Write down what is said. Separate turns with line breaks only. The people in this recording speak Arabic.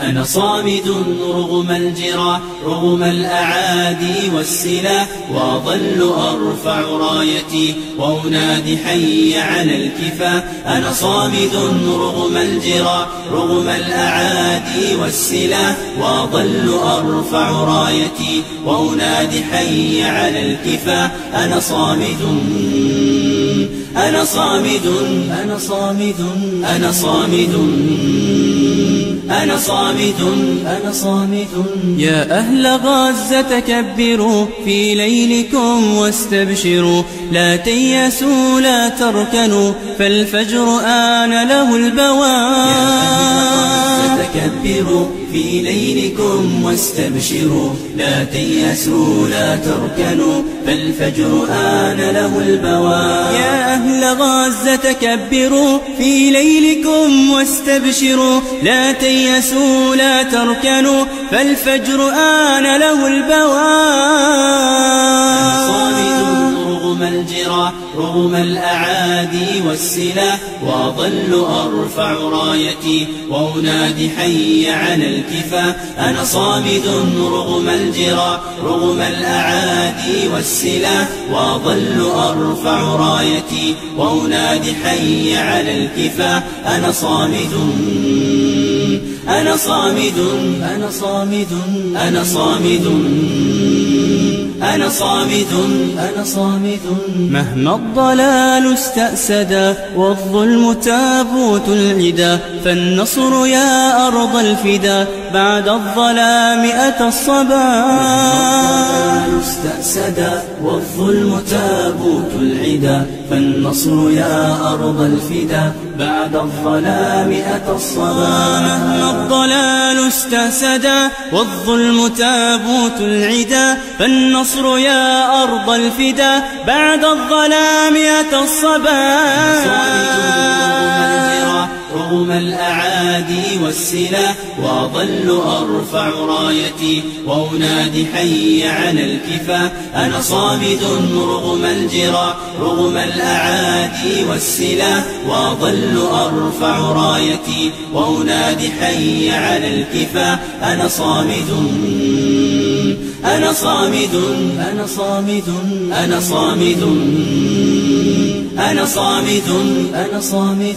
أنا صامد رغم الجراح رغم الأعادي والسلاح وأظل أرفع رايتي وأنادي حي على الكفاح أنا صامد رغم الجراح رغم الأعادي والسلاح وأظل أرفع رايتي وأنادي حي على الكفاح أنا صامد أنا صامد أنا صامد أنا صامد. أنا صامت أنا صامت.
يا أهل غزة كبروا في ليلكم واستبشروا. لا تيسوا لا تركنوا فالفجر آن له البواب.
كبروا في ليلكم واستبشروا. لا تيأسوا لا تركنوا فالفجر آن له البواب.
يا أهل غزة كبروا في ليلكم واستبشروا. لا تيأسوا لا تركنوا فالفجر آن له
البواب. الجراح رغم الأعادي والسلاح وأظل أرفع رايتي وأنادي حي على الكفاح أنا صامد رغم الجراح رغم الأعادي والسلاح وأظل أرفع رايتي وأنادي حي على الكفاح أنا صامد أنا صامد أنا صامد أنا صامد. أنا صامت. أنا صامت.
مهما الضلال استأسدا والظلم تابوت العدا فالنصر يا أرض الفدا بعد الظلام أتى الصبا.
استأسدا والظلم تابوت العدا فالنصر يا أرض الفدا. بعد الظلام أتى الصبا
مهما الضلال استأسدا والظلم تابوت العدا. فالنصر يا أرض الفدا. بعد الظلام أتى الصبا.
رغم الأعادي والسلاح وأظل أرفع رايتي وأنادي حي على الكفاح أنا صامد رغم الجراح رغم الأعادي والسلاح وأظل أرفع رايتي وأنادي حي على الكفاح أنا صامد أنا صامد أنا صامد أنا صامد أنا صامد أنا صامد.